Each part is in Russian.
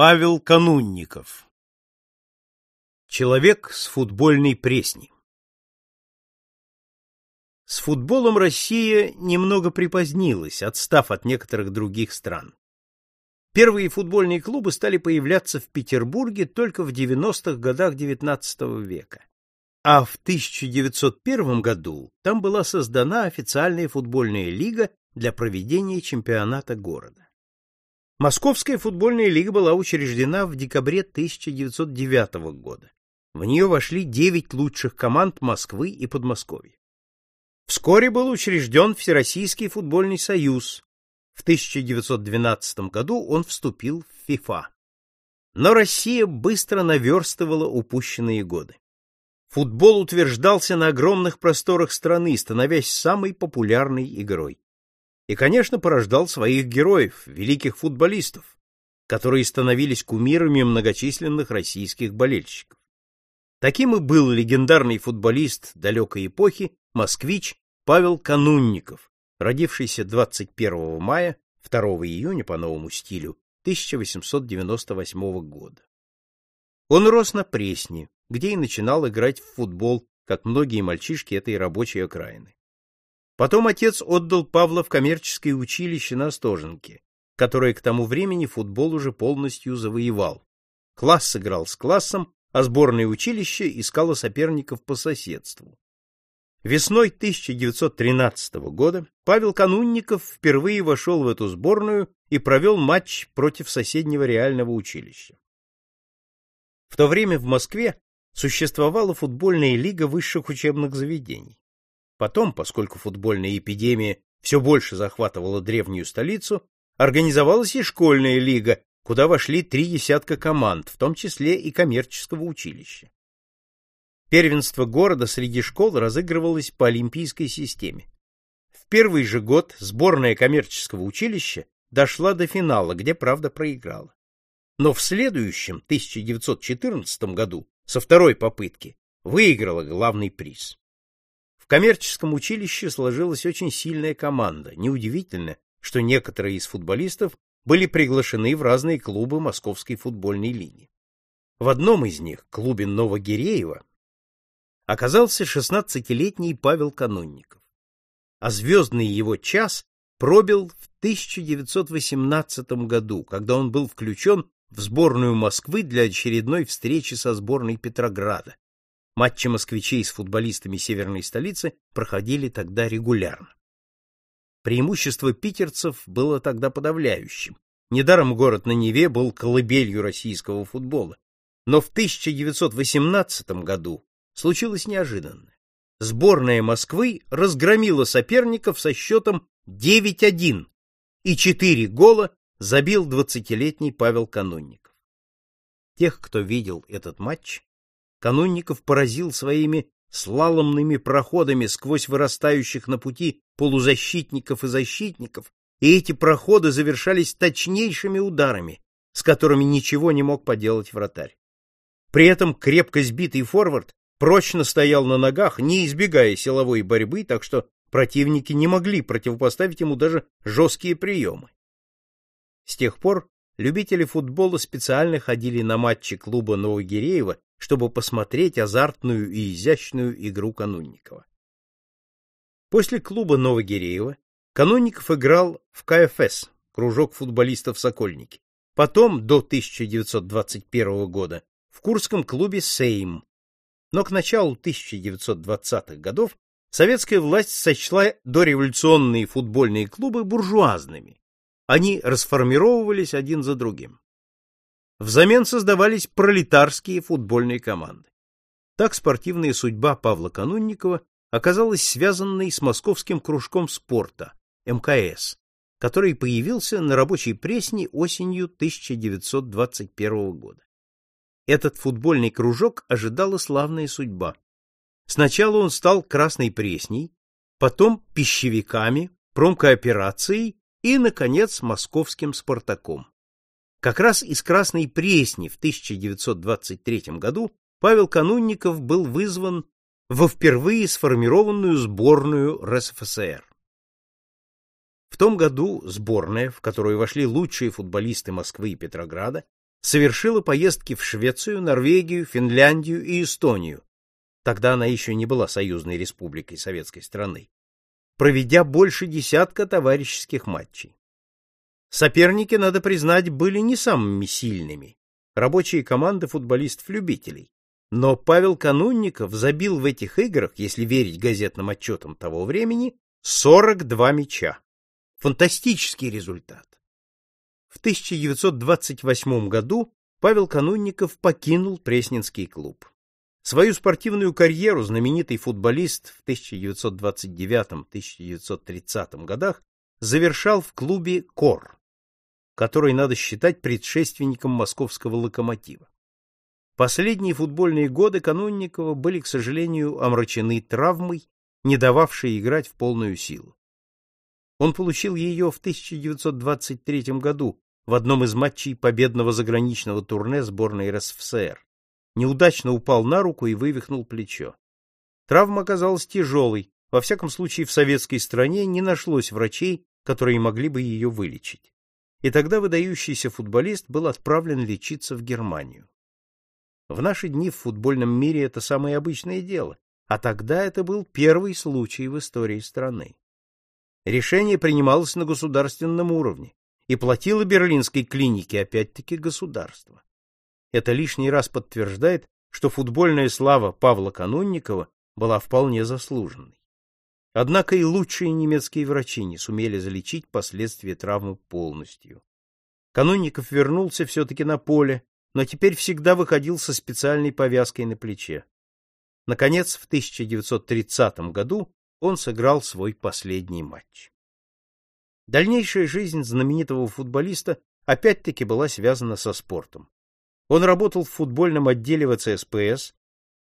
Павел Канунников Человек с футбольной пресни С футболом Россия немного припозднилась, отстав от некоторых других стран. Первые футбольные клубы стали появляться в Петербурге только в 90-х годах XIX века. А в 1901 году там была создана официальная футбольная лига для проведения чемпионата города. Московская футбольная лига была учреждена в декабре 1909 года. В нее вошли девять лучших команд Москвы и Подмосковья. Вскоре был учрежден Всероссийский футбольный союз. В 1912 году он вступил в ФИФА. Но Россия быстро наверстывала упущенные годы. Футбол утверждался на огромных просторах страны, становясь самой популярной игрой. И, конечно, порождал своих героев, великих футболистов, которые становились кумирами многочисленных российских болельщиков. Таким и был легендарный футболист далекой эпохи, москвич Павел Канунников, родившийся 21 мая, 2 июня по новому стилю 1898 года. Он рос на Пресне, где и начинал играть в футбол, как многие мальчишки этой рабочей окраины. Потом отец отдал Павла в коммерческое училище на Остоженке, которое к тому времени футбол уже полностью завоевал. Класс сыграл с классом, а сборное училище искало соперников по соседству. Весной 1913 года Павел Канунников впервые вошел в эту сборную и провел матч против соседнего реального училища. В то время в Москве существовала футбольная лига высших учебных заведений. Потом, поскольку футбольная эпидемия все больше захватывала древнюю столицу, организовалась и школьная лига, куда вошли три десятка команд, в том числе и коммерческого училища. Первенство города среди школ разыгрывалось по олимпийской системе. В первый же год сборная коммерческого училища дошла до финала, где, правда, проиграла. Но в следующем, 1914 году, со второй попытки, выиграла главный приз. Коммерческом училище сложилась очень сильная команда. Неудивительно, что некоторые из футболистов были приглашены в разные клубы Московской футбольной лиги. В одном из них, клубе Новогиреева, оказался 16-летний Павел Канунников. А звездный его час пробил в 1918 году, когда он был включен в сборную Москвы для очередной встречи со сборной Петрограда. Матчи москвичей с футболистами северной столицы проходили тогда регулярно. Преимущество питерцев было тогда подавляющим. Недаром город на Неве был колыбелью российского футбола. Но в 1918 году случилось неожиданное. Сборная Москвы разгромила соперников со счетом 9-1, и четыре гола забил двадцатилетний Павел Канунников. Тех, кто видел этот матч, Канунников поразил своими слаломными проходами сквозь вырастающих на пути полузащитников и защитников, и эти проходы завершались точнейшими ударами, с которыми ничего не мог поделать вратарь. При этом крепко сбитый форвард прочно стоял на ногах, не избегая силовой борьбы, так что противники не могли противопоставить ему даже жесткие приемы. С тех пор любители футбола специально ходили на матчи клуба Новогиреева чтобы посмотреть азартную и изящную игру Канунникова. После клуба Новогиреева Канунников играл в КФС, кружок футболистов Сокольники. Потом, до 1921 года, в Курском клубе Сейм. Но к началу 1920-х годов советская власть сочла дореволюционные футбольные клубы буржуазными. Они расформировывались один за другим. Взамен создавались пролетарские футбольные команды. Так спортивная судьба Павла Канунникова оказалась связанной с московским кружком спорта МКС, который появился на рабочей пресне осенью 1921 года. Этот футбольный кружок ожидала славная судьба. Сначала он стал Красной Пресней, потом пищевиками, промкооперацией и, наконец, московским Спартаком. Как раз из Красной Пресни в 1923 году Павел Канунников был вызван во впервые сформированную сборную РСФСР. В том году сборная, в которую вошли лучшие футболисты Москвы и Петрограда, совершила поездки в Швецию, Норвегию, Финляндию и Эстонию. Тогда она еще не была союзной республикой советской страны. Проведя больше десятка товарищеских матчей. Соперники, надо признать, были не самыми сильными. Рабочие команды футболистов-любителей. Но Павел Канунников забил в этих играх, если верить газетным отчетам того времени, 42 мяча. Фантастический результат. В 1928 году Павел Канунников покинул Пресненский клуб. Свою спортивную карьеру знаменитый футболист в 1929-1930 годах завершал в клубе Кор, который надо считать предшественником московского локомотива. Последние футбольные годы Канунникова были, к сожалению, омрачены травмой, не дававшей играть в полную силу. Он получил ее в 1923 году в одном из матчей победного заграничного турне сборной РСФСР. Неудачно упал на руку и вывихнул плечо. Травма оказалась тяжелой, во всяком случае в советской стране не нашлось врачей, которые могли бы ее вылечить. И тогда выдающийся футболист был отправлен лечиться в Германию. В наши дни в футбольном мире это самое обычное дело, а тогда это был первый случай в истории страны. Решение принималось на государственном уровне, и платило берлинской клинике опять-таки государство. Это лишний раз подтверждает, что футбольная слава Павла Канунникова была вполне заслуженной. Однако и лучшие немецкие врачи не сумели залечить последствия травмы полностью. Канунников вернулся все-таки на поле, но теперь всегда выходил со специальной повязкой на плече. Наконец, в 1930 году он сыграл свой последний матч. Дальнейшая жизнь знаменитого футболиста опять-таки была связана со спортом. Он работал в футбольном отделе ВЦСПС,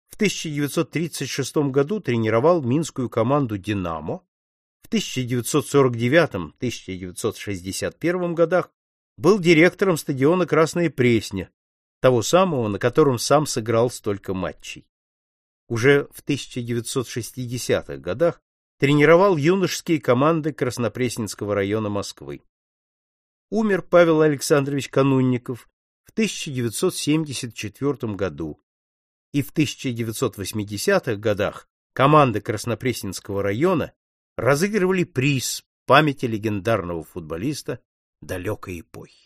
в 1936 году тренировал минскую команду «Динамо», в 1949-1961 годах был директором стадиона «Красная Пресня», того самого, на котором сам сыграл столько матчей. Уже в 1960-х годах тренировал юношеские команды Краснопресненского района Москвы. Умер Павел Александрович Канунников в 1974 году, и в 1980-х годах команды Краснопресненского района разыгрывали приз памяти легендарного футболиста далекой эпохи.